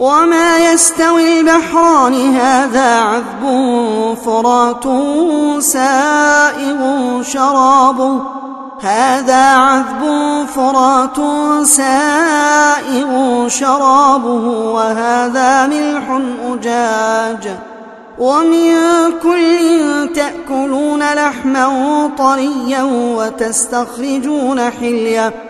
وما يستوي البحران هذا عذب فرات سائغ شرابه هذا عذب فرات سائغ شرابه وهذا ملح أجاج. ومن كل تأكلون لحما طريا وتستخرجون حليه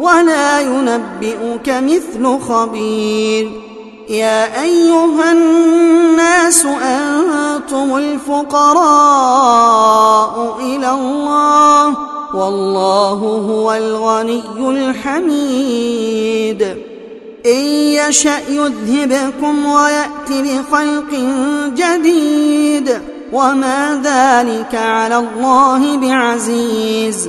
ولا ينبئك مثل خبير. يا أيها الناس أنتم الفقراء إلى الله والله هو الغني الحميد. إن يشأ يذهبكم ويأت بخلق جديد. وما ذلك على الله بعزيز.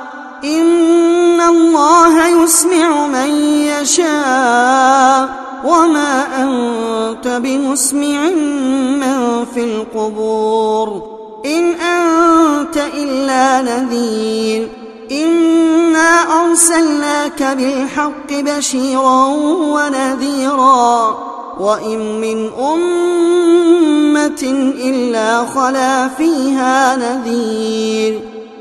إن الله يسمع من يشاء وما أنت بمسمع من في القبور إن أنت إلا نذير إنا أرسلناك بالحق بشيرا ونذيرا وإن من أمة إلا خلا فيها نذير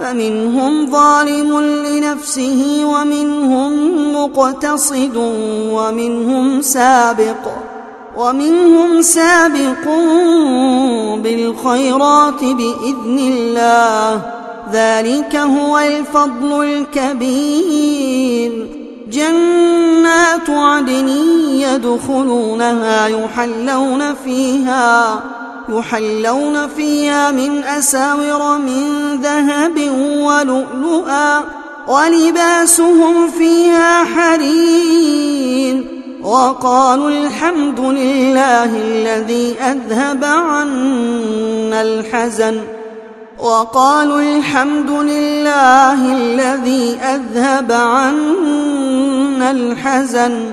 فمنهم ظالم لنفسه ومنهم مقتصد ومنهم سابق ومنهم سابق بالخيرات بإذن الله. ذلك هو الفضل الكبير. جنات عدن يدخلونها يحلون فيها يحلون فيها من أساور من ذهب ولؤلؤا ولباسهم فيها حرير وقالوا الحمد لله الذي أذهب عنا الحزن وقالوا الحمد لله الذي أذهب عنا الحزن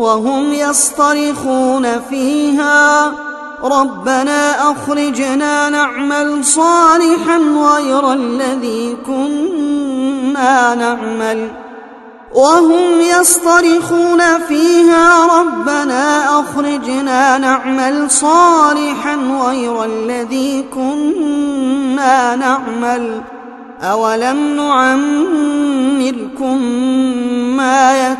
وهم يصطرخون فيها. ربنا أخرجنا نعمل صالحا غير الذي كنا نعمل. وهم يصطرخون فيها. ربنا أخرجنا نعمل صالحا غير الذي كنا نعمل. أولم نعمركم ما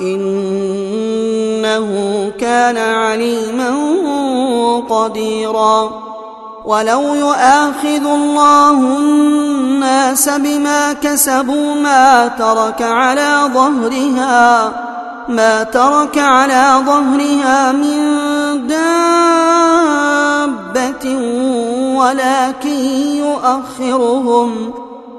إنه كان عليما قديرا. ولو يؤاخذ الله الناس بما كسبوا ما ترك على ظهرها ما ترك على ظهرها من دابة ولكن يؤخرهم